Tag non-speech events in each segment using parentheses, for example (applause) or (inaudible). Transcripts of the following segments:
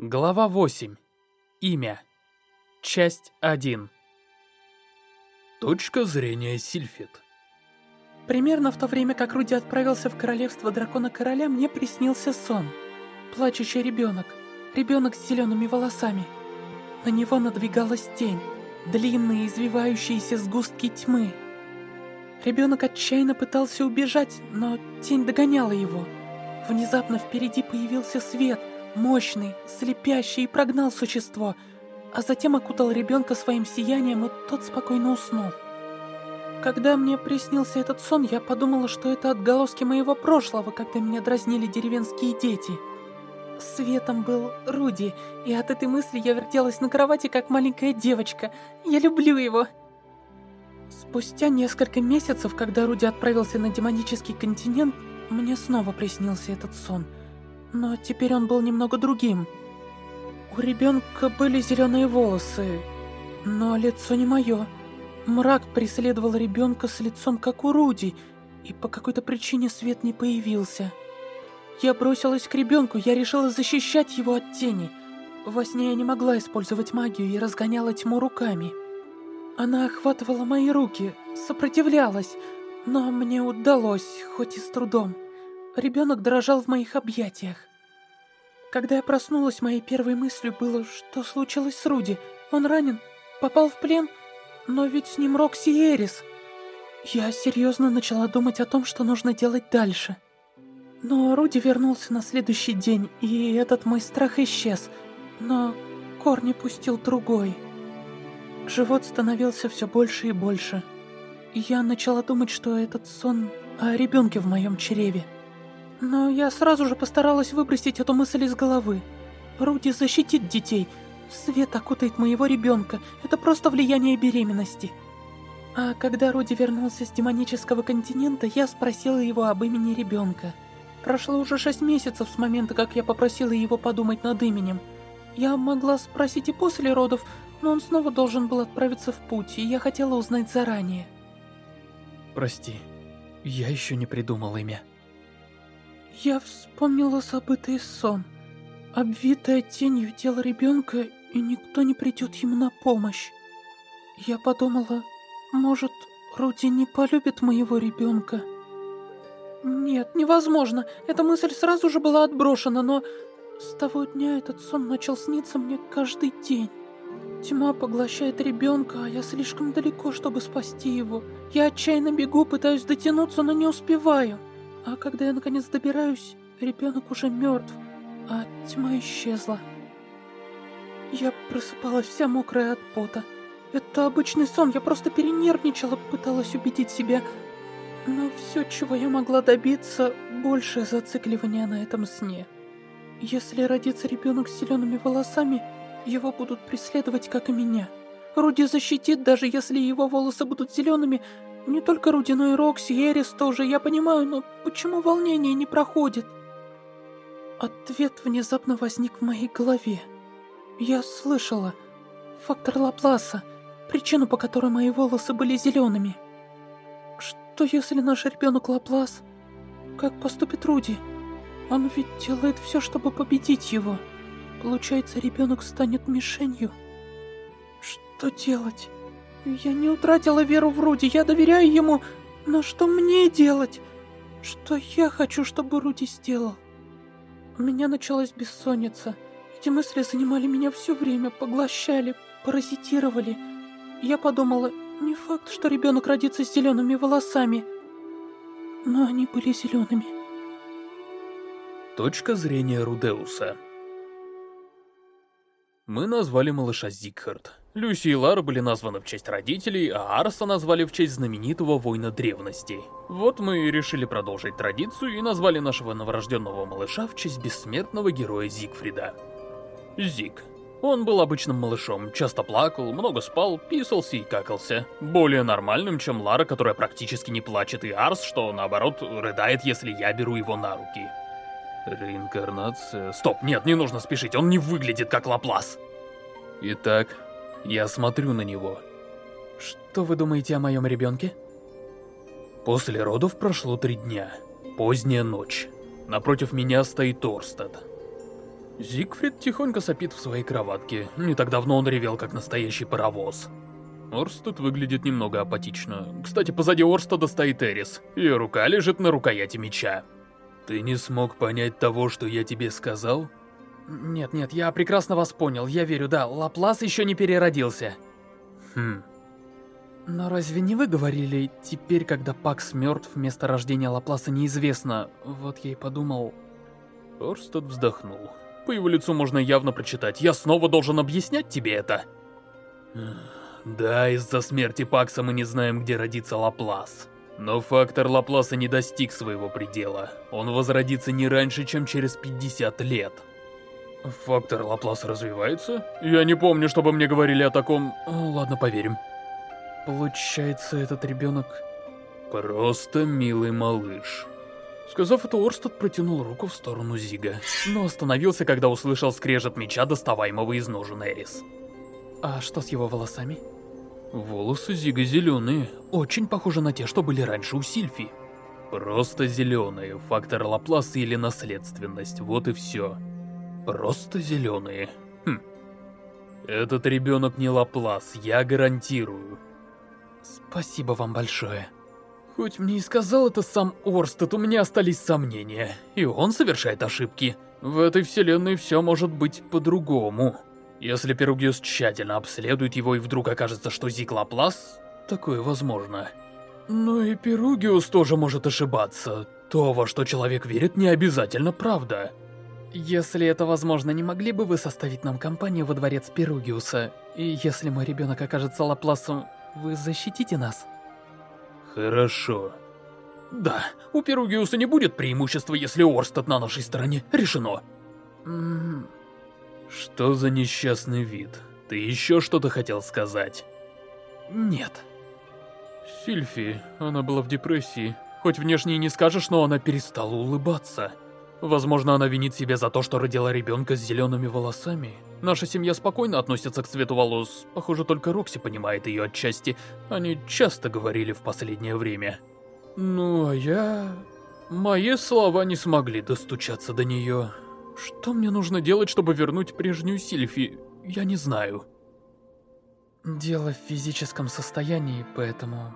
Глава 8. Имя. Часть 1. Точка зрения Сильфит. Примерно в то время, как Руди отправился в королевство дракона-короля, мне приснился сон. Плачущий ребенок. Ребенок с зелеными волосами. На него надвигалась тень. Длинные извивающиеся сгустки тьмы. Ребенок отчаянно пытался убежать, но тень догоняла его. Внезапно впереди появился свет, мощный, слепящий, и прогнал существо, а затем окутал ребенка своим сиянием, и тот спокойно уснул. Когда мне приснился этот сон, я подумала, что это отголоски моего прошлого, когда меня дразнили деревенские дети. Светом был Руди, и от этой мысли я вертелась на кровати, как маленькая девочка. Я люблю его. Спустя несколько месяцев, когда Руди отправился на демонический континент, мне снова приснился этот сон. Но теперь он был немного другим. У ребенка были зеленые волосы, но лицо не мое. Мрак преследовал ребенка с лицом, как у Руди, и по какой-то причине свет не появился. Я бросилась к ребенку, я решила защищать его от тени. Во сне я не могла использовать магию и разгоняла тьму руками. Она охватывала мои руки, сопротивлялась, но мне удалось, хоть и с трудом. Ребенок дрожал в моих объятиях. Когда я проснулась, моей первой мыслью было, что случилось с Руди. Он ранен, попал в плен, но ведь с ним Рокси и Эрис. Я серьезно начала думать о том, что нужно делать дальше. Но Руди вернулся на следующий день, и этот мой страх исчез, но корни пустил другой. Живот становился все больше и больше. Я начала думать, что этот сон о ребенке в моем чреве. Но я сразу же постаралась выбросить эту мысль из головы. Руди защитит детей. Свет окутает моего ребенка. Это просто влияние беременности. А когда Руди вернулся с демонического континента, я спросила его об имени ребенка. Прошло уже шесть месяцев с момента, как я попросила его подумать над именем. Я могла спросить и после родов, но он снова должен был отправиться в путь, и я хотела узнать заранее. Прости, я еще не придумал имя. Я вспомнила забытый сон. Обвитое тенью тело ребенка, и никто не придет ему на помощь. Я подумала, может, Руди не полюбит моего ребенка. Нет, невозможно. Эта мысль сразу же была отброшена, но с того дня этот сон начал сниться мне каждый день. Тьма поглощает ребенка, а я слишком далеко, чтобы спасти его. Я отчаянно бегу, пытаюсь дотянуться, но не успеваю. А когда я наконец добираюсь, ребенок уже мертв, а тьма исчезла. Я просыпалась вся мокрая от пота. Это обычный сон, я просто перенервничала, пыталась убедить себя. Но все, чего я могла добиться, больше зацикливания на этом сне. Если родится ребенок с зелеными волосами, его будут преследовать, как и меня. Руди защитит, даже если его волосы будут зелеными, не только Руди, но и Рокси, и Эрис тоже, я понимаю, но почему волнение не проходит? Ответ внезапно возник в моей голове. Я слышала. Фактор Лапласа. Причину, по которой мои волосы были зелеными. Что если наш ребенок Лаплас? Как поступит Руди? Он ведь делает все, чтобы победить его. Получается, ребенок станет мишенью? Что делать? Я не утратила веру в Руди, я доверяю ему, но что мне делать? Что я хочу, чтобы Руди сделал? У меня началась бессонница. Эти мысли занимали меня все время, поглощали, паразитировали. Я подумала, не факт, что ребенок родится с зелеными волосами. Но они были зелеными. Точка зрения Рудеуса. Мы назвали малыша Зигхард. Люси и Лара были названы в честь родителей, а Арса назвали в честь знаменитого воина древностей. Вот мы и решили продолжить традицию и назвали нашего новорожденного малыша в честь бессмертного героя Зигфрида. Зиг. Он был обычным малышом, часто плакал, много спал, писался и какался. Более нормальным, чем Лара, которая практически не плачет, и Арс, что, наоборот, рыдает, если я беру его на руки. Реинкарнация... Стоп, нет, не нужно спешить, он не выглядит как Лаплас. Итак, я смотрю на него. Что вы думаете о моем ребенке? После родов прошло три дня. Поздняя ночь. Напротив меня стоит Торстад. Зигфрид тихонько сопит в своей кроватке. Не так давно он ревел, как настоящий паровоз. Орстед выглядит немного апатично. Кстати, позади Орстеда стоит Эрис. Ее рука лежит на рукояти меча. Ты не смог понять того, что я тебе сказал? Нет, нет, я прекрасно вас понял. Я верю, да, Лаплас еще не переродился. Хм. Но разве не вы говорили, теперь, когда Пакс мертв, место рождения Лапласа неизвестно? Вот я и подумал... Орстед вздохнул. По его лицу можно явно прочитать. Я снова должен объяснять тебе это? Да, из-за смерти Пакса мы не знаем, где родится Лаплас. Но фактор Лапласа не достиг своего предела. Он возродится не раньше, чем через 50 лет. Фактор Лапласа развивается? Я не помню, чтобы мне говорили о таком... Ладно, поверим. Получается, этот ребенок... Просто милый малыш. Сказав это, Орстед протянул руку в сторону Зига, но остановился, когда услышал скрежет меча, доставаемого из ножен Эрис. А что с его волосами? Волосы Зига зеленые, очень похожи на те, что были раньше у Сильфи. Просто зеленые, фактор Лапласа или наследственность, вот и все. Просто зеленые. Хм. Этот ребенок не Лаплас, я гарантирую. Спасибо вам большое. Хоть мне и сказал это сам Орстед, у меня остались сомнения. И он совершает ошибки. В этой вселенной все может быть по-другому. Если Перугиус тщательно обследует его и вдруг окажется, что Зик Лаплас, такое возможно. Но и Перугиус тоже может ошибаться. То, во что человек верит, не обязательно правда. Если это возможно, не могли бы вы составить нам компанию во дворец Перугиуса? И если мой ребенок окажется Лапласом, вы защитите нас? Хорошо. Да, у Перугиуса не будет преимущества, если Орстед на нашей стороне. Решено. М что за несчастный вид? Ты еще что-то хотел сказать? Нет. Сильфи, она была в депрессии. Хоть внешне и не скажешь, но она перестала улыбаться. Возможно, она винит себя за то, что родила ребенка с зелеными волосами. Наша семья спокойно относится к цвету волос. Похоже, только Рокси понимает ее отчасти. Они часто говорили в последнее время. Ну, а я... Мои слова не смогли достучаться до нее. Что мне нужно делать, чтобы вернуть прежнюю Сильфи? Я не знаю. Дело в физическом состоянии, поэтому...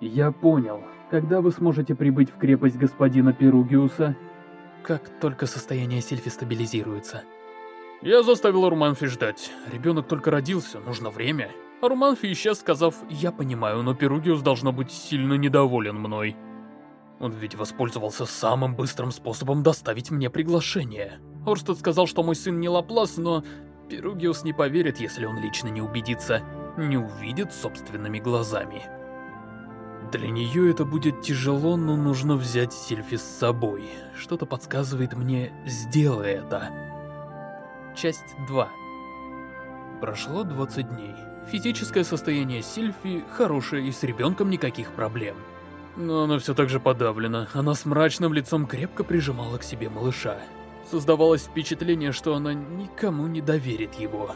Я понял. Когда вы сможете прибыть в крепость господина Перугиуса? Как только состояние Сильфи стабилизируется. Я заставил Руманфи ждать. Ребенок только родился, нужно время. А Руманфи исчез, сказав, я понимаю, но Перугиус должно быть сильно недоволен мной. Он ведь воспользовался самым быстрым способом доставить мне приглашение. Орстед сказал, что мой сын не Лаплас, но Перугиус не поверит, если он лично не убедится, не увидит собственными глазами. Для нее это будет тяжело, но нужно взять Сильфи с собой. Что-то подсказывает мне, сделай это. Часть 2 Прошло 20 дней. Физическое состояние Сильфи хорошее и с ребенком никаких проблем. Но она все так же подавлена. Она с мрачным лицом крепко прижимала к себе малыша. Создавалось впечатление, что она никому не доверит его.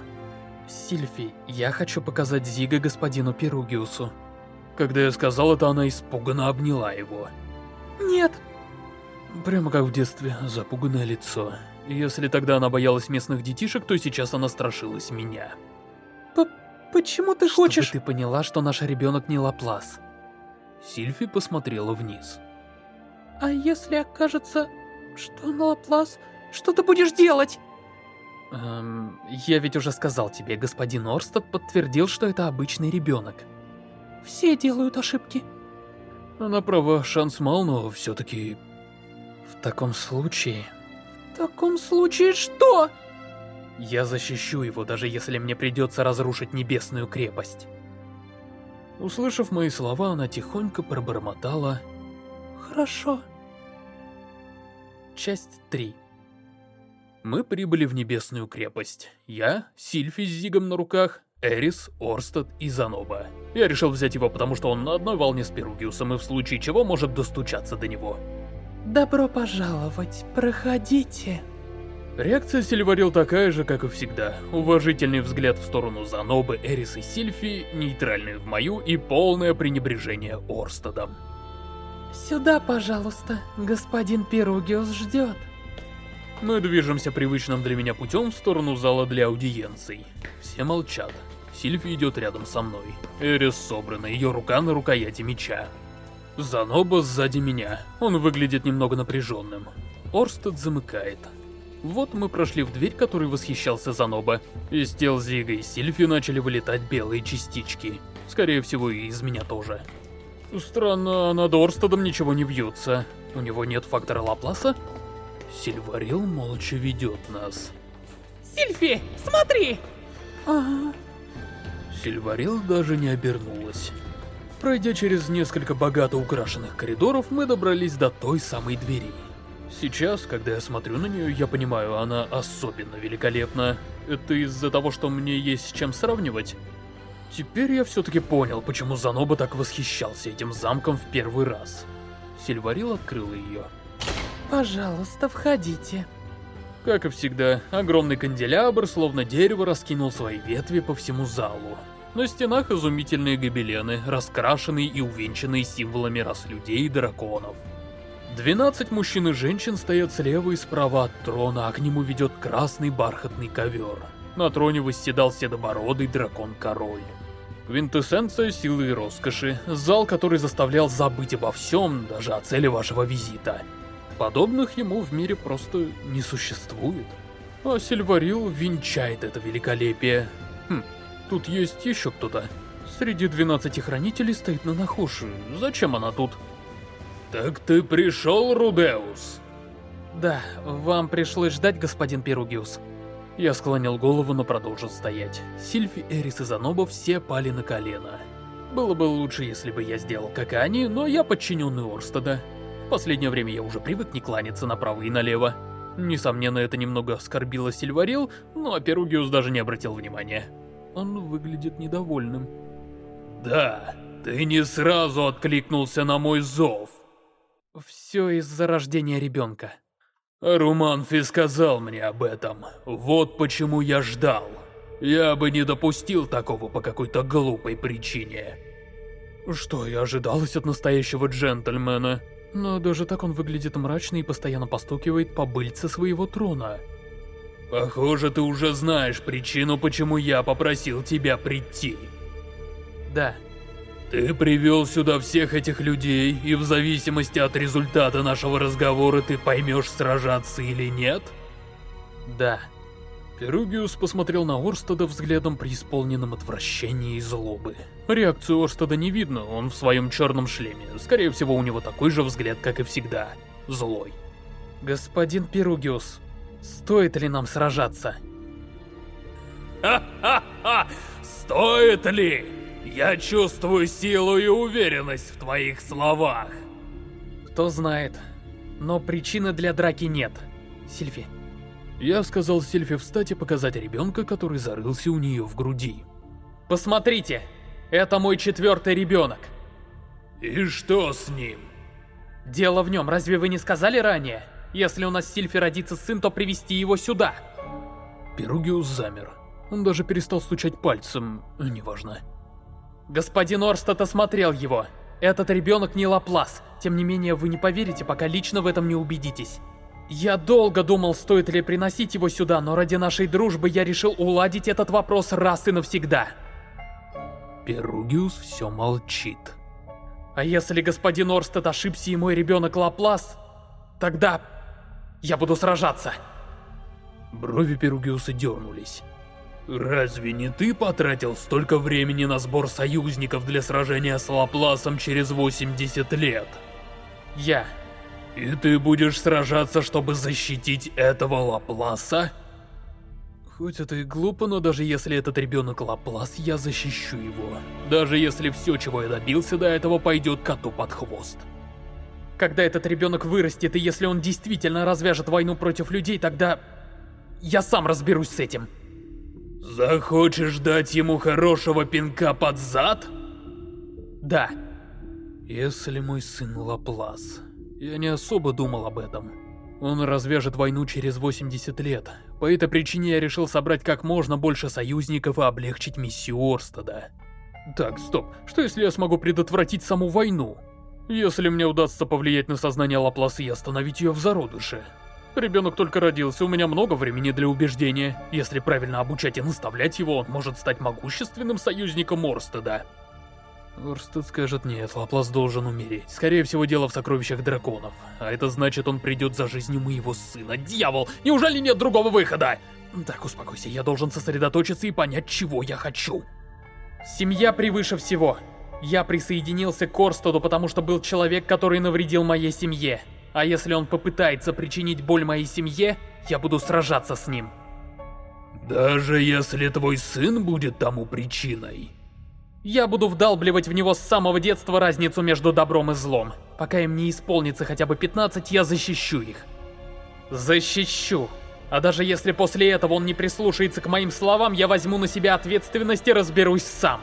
Сильфи, я хочу показать Зига господину Перугиусу. Когда я сказал это, она испуганно обняла его. Нет. Прямо как в детстве, запуганное лицо. Если тогда она боялась местных детишек, то сейчас она страшилась меня. П почему ты Чтобы хочешь... ты поняла, что наш ребенок не Лаплас. Сильфи посмотрела вниз. А если окажется, что он Лаплас, что ты будешь делать? Эм, я ведь уже сказал тебе, господин Орстад подтвердил, что это обычный ребенок. Все делают ошибки. Она права, шанс мал, но все-таки... В таком случае... В таком случае что? Я защищу его, даже если мне придется разрушить небесную крепость. Услышав мои слова, она тихонько пробормотала «Хорошо». Часть 3 Мы прибыли в Небесную крепость. Я, Сильфи с Зигом на руках, Эрис, Орстед и Заноба. Я решил взять его, потому что он на одной волне с Перугиусом и в случае чего может достучаться до него. Добро пожаловать, проходите. Реакция Сильварил такая же, как и всегда. Уважительный взгляд в сторону Занобы, Эрис и Сильфи, нейтральный в мою и полное пренебрежение Орстедом. Сюда, пожалуйста, господин Перугиус ждет. Мы движемся привычным для меня путем в сторону зала для аудиенций. Все молчат. Сильфи идет рядом со мной. Эрис собрана, ее рука на рукояти меча. Заноба сзади меня. Он выглядит немного напряженным. Орстед замыкает. Вот мы прошли в дверь, которой восхищался Заноба. Из тел Зига и Сильфи начали вылетать белые частички. Скорее всего, и из меня тоже. Странно, над Орстедом ничего не вьется. У него нет фактора Лапласа? Сильварил молча ведет нас. Сильфи, смотри! Ага. Сильварил даже не обернулась. Пройдя через несколько богато украшенных коридоров, мы добрались до той самой двери. Сейчас, когда я смотрю на нее, я понимаю, она особенно великолепна. Это из-за того, что мне есть с чем сравнивать? Теперь я все-таки понял, почему Заноба так восхищался этим замком в первый раз. Сильварил открыла ее. Пожалуйста, входите. Как и всегда, огромный канделябр, словно дерево, раскинул свои ветви по всему залу. На стенах изумительные гобелены, раскрашенные и увенчанные символами рас людей и драконов. Двенадцать мужчин и женщин стоят слева и справа от трона, а к нему ведет красный бархатный ковер. На троне восседал седобородый дракон-король. Квинтэссенция силы и роскоши, зал, который заставлял забыть обо всем, даже о цели вашего визита. Подобных ему в мире просто не существует. А Сильварил венчает это великолепие. Хм, тут есть еще кто-то. Среди 12 хранителей стоит Нанахуши. Зачем она тут? Так ты пришел, Рудеус? Да, вам пришлось ждать, господин Перугиус. Я склонил голову, но продолжил стоять. Сильфи, Эрис и Заноба все пали на колено. Было бы лучше, если бы я сделал как и они, но я подчиненный Орстеда. В последнее время я уже привык не кланяться направо и налево. Несомненно, это немного оскорбило Сильварил, но Перугиус даже не обратил внимания. Он выглядит недовольным. «Да, ты не сразу откликнулся на мой зов». Все из-за рождения ребенка. Руманфи сказал мне об этом. Вот почему я ждал. Я бы не допустил такого по какой-то глупой причине. Что и ожидалось от настоящего джентльмена. Но даже так он выглядит мрачно и постоянно постукивает по быльце своего трона. Похоже, ты уже знаешь причину, почему я попросил тебя прийти. Да. Ты привел сюда всех этих людей, и в зависимости от результата нашего разговора ты поймешь, сражаться или нет? Да. Перугиус посмотрел на Орстада взглядом преисполненным отвращения и злобы. Реакцию Орстада не видно, он в своем черном шлеме. Скорее всего, у него такой же взгляд, как и всегда. Злой. Господин Перугиус, стоит ли нам сражаться? Ха-ха-ха! Стоит ли? Я чувствую силу и уверенность в твоих словах. Кто знает. Но причины для драки нет. Сильфи. Я сказал Сильфи встать и показать ребенка, который зарылся у нее в груди. Посмотрите, это мой четвертый ребенок. И что с ним? Дело в нем, разве вы не сказали ранее? Если у нас с Сильфи родится сын, то привести его сюда. Перугиус замер. Он даже перестал стучать пальцем, неважно. Господин Орстад осмотрел его. Этот ребенок не Лаплас. Тем не менее, вы не поверите, пока лично в этом не убедитесь. Я долго думал, стоит ли приносить его сюда, но ради нашей дружбы я решил уладить этот вопрос раз и навсегда. Перугиус все молчит. А если господин Орстед ошибся и мой ребенок Лаплас, тогда я буду сражаться. Брови Перугиуса дернулись. Разве не ты потратил столько времени на сбор союзников для сражения с Лапласом через 80 лет? Я. И ты будешь сражаться, чтобы защитить этого Лапласа? Хоть это и глупо, но даже если этот ребенок Лаплас, я защищу его. Даже если все, чего я добился до этого, пойдет коту под хвост. Когда этот ребенок вырастет, и если он действительно развяжет войну против людей, тогда... Я сам разберусь с этим. Захочешь дать ему хорошего пинка под зад? Да. Если мой сын Лаплас. Я не особо думал об этом. Он развяжет войну через 80 лет. По этой причине я решил собрать как можно больше союзников и облегчить миссию Орстеда. Так, стоп. Что если я смогу предотвратить саму войну? Если мне удастся повлиять на сознание Лапласа и остановить ее в зародыше? Ребенок только родился, у меня много времени для убеждения. Если правильно обучать и наставлять его, он может стать могущественным союзником Орстеда. Орстед скажет нет, Лаплас должен умереть. Скорее всего, дело в сокровищах драконов. А это значит, он придет за жизнью моего сына. Дьявол! Неужели нет другого выхода? Так, успокойся, я должен сосредоточиться и понять, чего я хочу. Семья превыше всего. Я присоединился к Орстеду, потому что был человек, который навредил моей семье. А если он попытается причинить боль моей семье, я буду сражаться с ним. Даже если твой сын будет тому причиной. Я буду вдалбливать в него с самого детства разницу между добром и злом. Пока им не исполнится хотя бы 15, я защищу их. Защищу. А даже если после этого он не прислушается к моим словам, я возьму на себя ответственность и разберусь сам.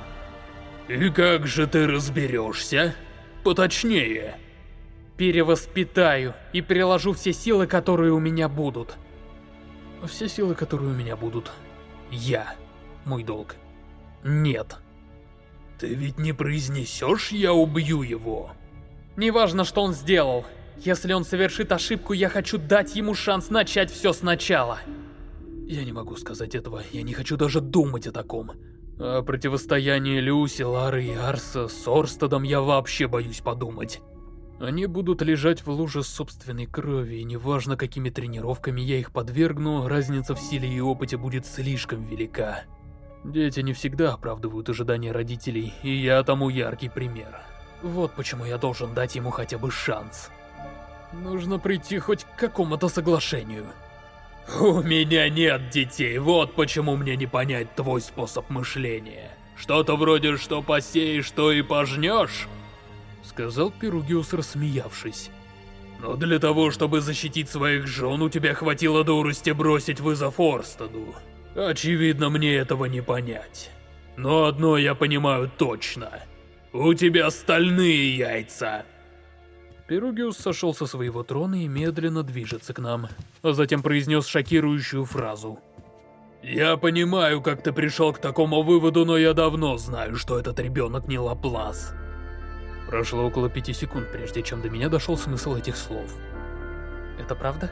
И как же ты разберешься? Поточнее перевоспитаю и приложу все силы, которые у меня будут. Все силы, которые у меня будут. Я. Мой долг. Нет. Ты ведь не произнесешь «я убью его»? Неважно, что он сделал. Если он совершит ошибку, я хочу дать ему шанс начать все сначала. Я не могу сказать этого, я не хочу даже думать о таком. О противостоянии Люси, Лары и Арса с Орстедом я вообще боюсь подумать. Они будут лежать в луже собственной крови, и неважно, какими тренировками я их подвергну, разница в силе и опыте будет слишком велика. Дети не всегда оправдывают ожидания родителей, и я тому яркий пример. Вот почему я должен дать ему хотя бы шанс. Нужно прийти хоть к какому-то соглашению. У меня нет детей, вот почему мне не понять твой способ мышления. Что-то вроде «что посеешь, то и пожнешь» сказал Перугиус, рассмеявшись. Но для того, чтобы защитить своих жен, у тебя хватило дурости бросить вызов Орстаду. Очевидно, мне этого не понять. Но одно я понимаю точно. У тебя стальные яйца. Перугиус сошел со своего трона и медленно движется к нам, а затем произнес шокирующую фразу. «Я понимаю, как ты пришел к такому выводу, но я давно знаю, что этот ребенок не Лаплас. Прошло около пяти секунд, прежде чем до меня дошел смысл этих слов. Это правда?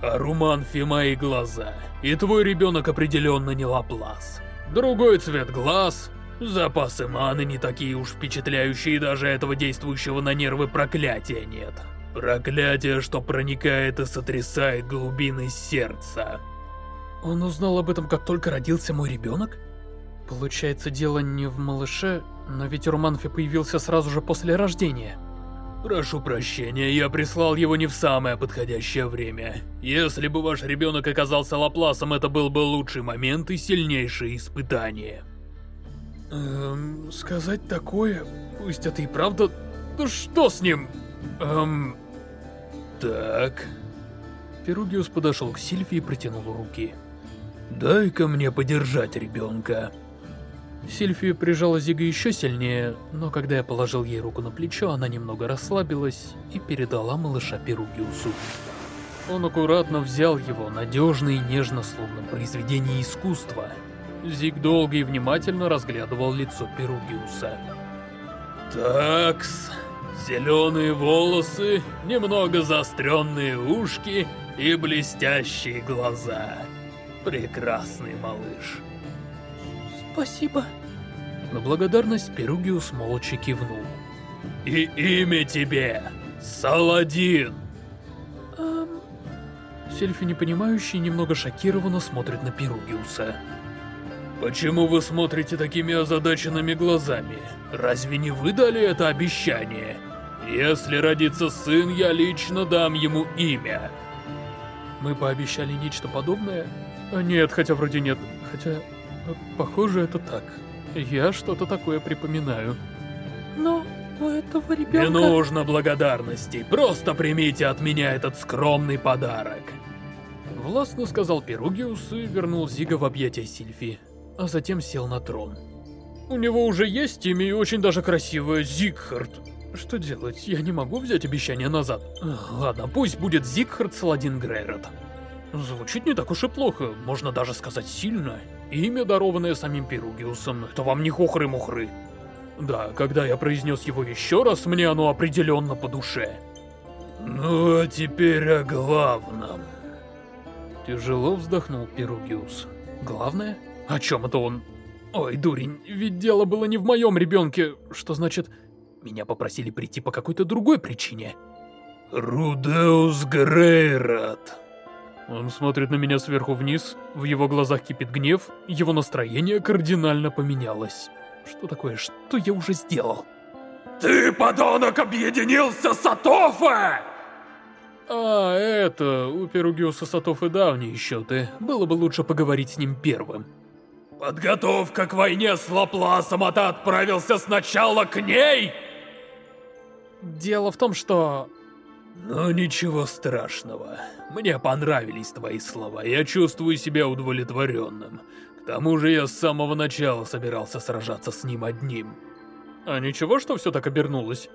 А Руманфи мои глаза, и твой ребенок определенно не Лаплас. Другой цвет глаз, запасы маны не такие уж впечатляющие, даже этого действующего на нервы проклятия нет. Проклятие, что проникает и сотрясает глубины сердца. Он узнал об этом, как только родился мой ребенок? Получается, дело не в малыше, но ведь Руманфи появился сразу же после рождения. Прошу прощения, я прислал его не в самое подходящее время. Если бы ваш ребенок оказался Лапласом, это был бы лучший момент и сильнейшее испытание. Эм, сказать такое, пусть это и правда... Да что с ним? Эм... Так... Перугиус подошел к Сильфи и протянул руки. «Дай-ка мне подержать ребенка». Сильфия прижала Зига еще сильнее, но когда я положил ей руку на плечо, она немного расслабилась и передала малыша Перугиусу. Он аккуратно взял его, надежно и нежно, словно произведение искусства. Зиг долго и внимательно разглядывал лицо Перугиуса. Такс, зеленые волосы, немного заостренные ушки и блестящие глаза. Прекрасный малыш. Спасибо. На благодарность Перугиус молча кивнул. И имя тебе Саладин. Эм... Сельфи, непонимающий, немного шокированно смотрит на Перугиуса. Почему вы смотрите такими озадаченными глазами? Разве не вы дали это обещание? Если родится сын, я лично дам ему имя. Мы пообещали нечто подобное? Нет, хотя вроде нет. Хотя Похоже, это так. Я что-то такое припоминаю. Но у этого ребенка... Не нужно благодарностей, просто примите от меня этот скромный подарок. Властно сказал Перугиус и вернул Зига в объятия Сильфи, а затем сел на трон. У него уже есть имя и очень даже красивое Зигхард. Что делать? Я не могу взять обещание назад. Ладно, пусть будет Зигхард Саладин Грейрот. Звучит не так уж и плохо, можно даже сказать сильно. Имя, дарованное самим Перугиусом, это вам не Ну а теперь о главном. Тяжело вздохнул Перугиус. Главное? О чем это он? Ой, дурень, ведь дело было не в моем ребенке. Что значит, меня попросили прийти по какой-то другой причине? Рудеус Грейрат. Он смотрит на меня сверху вниз, в его глазах кипит гнев, его настроение кардинально поменялось. Что такое? Что я уже сделал? Ты, подонок, объединился с Атофе! А, это, у Перугиуса Сатофы давние счеты. Было бы лучше поговорить с ним первым. Подготовка к войне с Лапласом, а ты отправился сначала к ней? Дело в том, что... Ну, ничего страшного. Мне понравились твои слова, я чувствую себя удовлетворенным. К тому же я с самого начала собирался сражаться с ним одним. А ничего, что все так обернулось?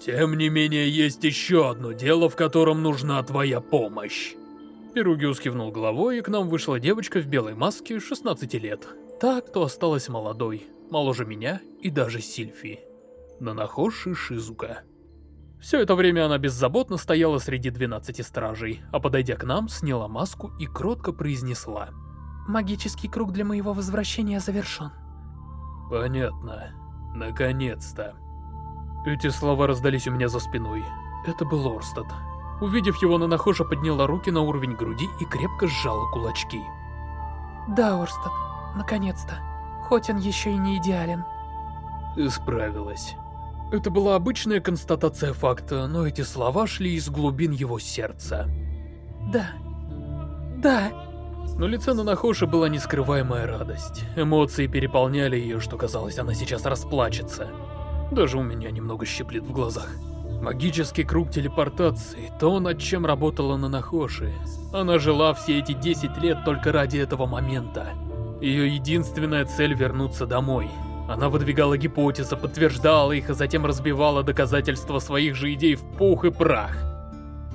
Тем не менее, есть еще одно дело, в котором нужна твоя помощь. Перугиус кивнул головой, и к нам вышла девочка в белой маске 16 лет. Та, кто осталась молодой, моложе меня и даже Сильфи. Нанахоши Шизука. Все это время она беззаботно стояла среди 12 стражей, а подойдя к нам, сняла маску и кротко произнесла. «Магический круг для моего возвращения завершен». «Понятно. Наконец-то». Эти слова раздались у меня за спиной. Это был Орстад. Увидев его, Нанахоша подняла руки на уровень груди и крепко сжала кулачки. «Да, Орстад, наконец-то. Хоть он еще и не идеален». Исправилась. Это была обычная констатация факта, но эти слова шли из глубин его сердца. «Да. Да». На лице Нанахоши была нескрываемая радость. Эмоции переполняли ее, что казалось, она сейчас расплачется. Даже у меня немного щиплет в глазах. Магический круг телепортации, то, над чем работала Нанахоши. Она жила все эти 10 лет только ради этого момента. Ее единственная цель вернуться домой. Она выдвигала гипотезы, подтверждала их, а затем разбивала доказательства своих же идей в пух и прах.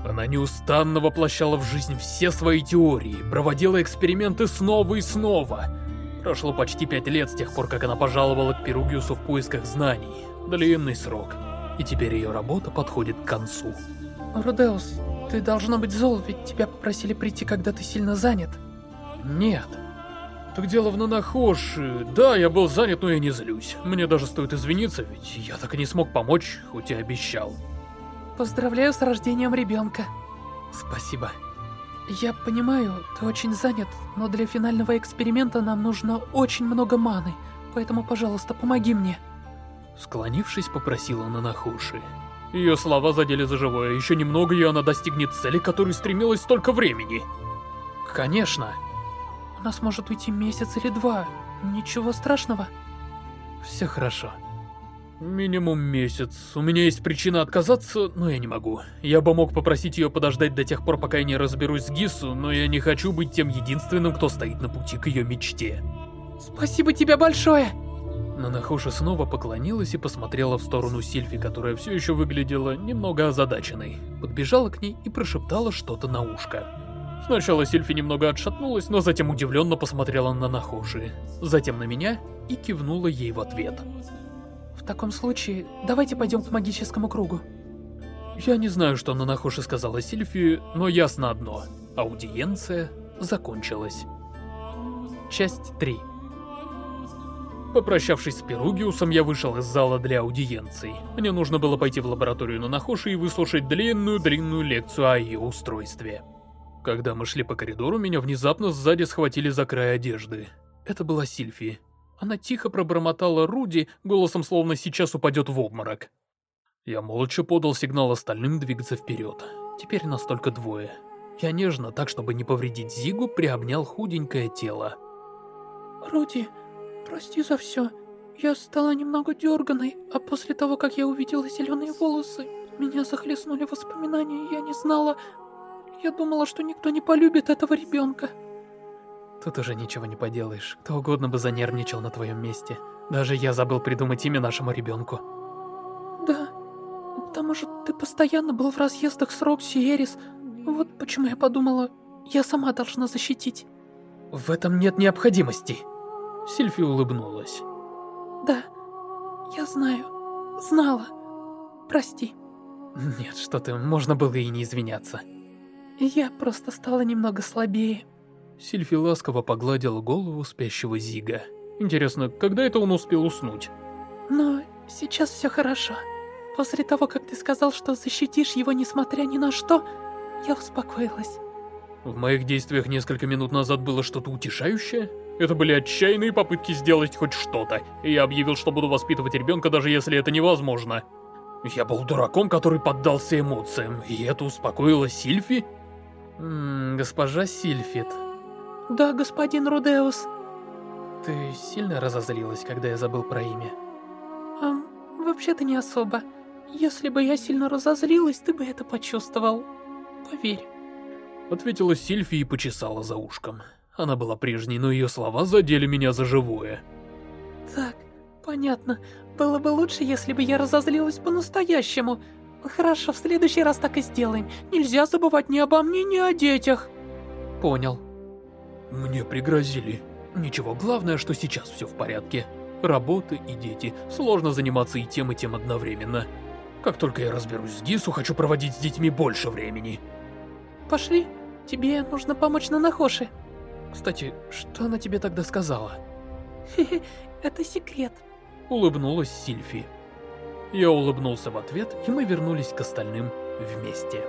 Она неустанно воплощала в жизнь все свои теории, проводила эксперименты снова и снова. Прошло почти пять лет с тех пор, как она пожаловала к Перугиусу в поисках знаний. Длинный срок. И теперь ее работа подходит к концу. Рудеус, ты должно быть зол, ведь тебя попросили прийти, когда ты сильно занят. Нет. Так дело в Нанахоши. Да, я был занят, но я не злюсь. Мне даже стоит извиниться, ведь я так и не смог помочь, хоть и обещал. Поздравляю с рождением ребенка. Спасибо. Я понимаю, ты очень занят, но для финального эксперимента нам нужно очень много маны, поэтому, пожалуйста, помоги мне. Склонившись, попросила Нанахуши. Ее слова задели за живое. Еще немного, и она достигнет цели, которой стремилась столько времени. Конечно. У нас может уйти месяц или два. Ничего страшного. Все хорошо. Минимум месяц. У меня есть причина отказаться, но я не могу. Я бы мог попросить ее подождать до тех пор, пока я не разберусь с Гису, но я не хочу быть тем единственным, кто стоит на пути к ее мечте. Спасибо тебе большое! Нанахоша снова поклонилась и посмотрела в сторону Сильфи, которая все еще выглядела немного озадаченной. Подбежала к ней и прошептала что-то на ушко. Сначала Сильфи немного отшатнулась, но затем удивленно посмотрела на Нахоши, затем на меня и кивнула ей в ответ. В таком случае, давайте пойдем к магическому кругу. Я не знаю, что Нанахоши сказала Сильфи, но ясно одно. Аудиенция закончилась. Часть 3 Попрощавшись с Перугиусом, я вышел из зала для аудиенций. Мне нужно было пойти в лабораторию на Нахоши и выслушать длинную-длинную лекцию о ее устройстве. Когда мы шли по коридору, меня внезапно сзади схватили за край одежды. Это была Сильфи. Она тихо пробормотала Руди, голосом словно сейчас упадет в обморок. Я молча подал сигнал остальным двигаться вперед. Теперь нас только двое. Я нежно, так чтобы не повредить Зигу, приобнял худенькое тело. «Руди, Прости за все. Я стала немного дерганой, а после того, как я увидела зеленые волосы, меня захлестнули воспоминания, и я не знала... Я думала, что никто не полюбит этого ребенка. Тут уже ничего не поделаешь. Кто угодно бы занервничал на твоем месте. Даже я забыл придумать имя нашему ребенку. Да, потому что ты постоянно был в разъездах с Рокси и Эрис. Вот почему я подумала, я сама должна защитить. В этом нет необходимости. Сильфи улыбнулась. Да, я знаю. Знала. Прости. Нет, что ты, можно было и не извиняться. Я просто стала немного слабее. Сильфи ласково погладила голову спящего Зига. Интересно, когда это он успел уснуть? Но сейчас все хорошо. После того, как ты сказал, что защитишь его несмотря ни на что, я успокоилась. В моих действиях несколько минут назад было что-то утешающее? Это были отчаянные попытки сделать хоть что-то, и я объявил, что буду воспитывать ребенка, даже если это невозможно. Я был дураком, который поддался эмоциям, и это успокоило Сильфи? М -м, госпожа Сильфит. Да, господин Рудеус. Ты сильно разозлилась, когда я забыл про имя? Эм, вообще-то не особо. Если бы я сильно разозлилась, ты бы это почувствовал. Поверь. Ответила Сильфи и почесала за ушком. Она была прежней, но ее слова задели меня за живое. Так, понятно. Было бы лучше, если бы я разозлилась по-настоящему. Хорошо, в следующий раз так и сделаем. Нельзя забывать ни обо мне, ни о детях. Понял. Мне пригрозили. Ничего, главное, что сейчас все в порядке. Работа и дети. Сложно заниматься и тем, и тем одновременно. Как только я разберусь с Гису, хочу проводить с детьми больше времени. Пошли. Тебе нужно помочь на Нахоши. Кстати, что она тебе тогда сказала? Хе-хе, (laughs) это секрет. Улыбнулась Сильфи. Я улыбнулся в ответ, и мы вернулись к остальным вместе.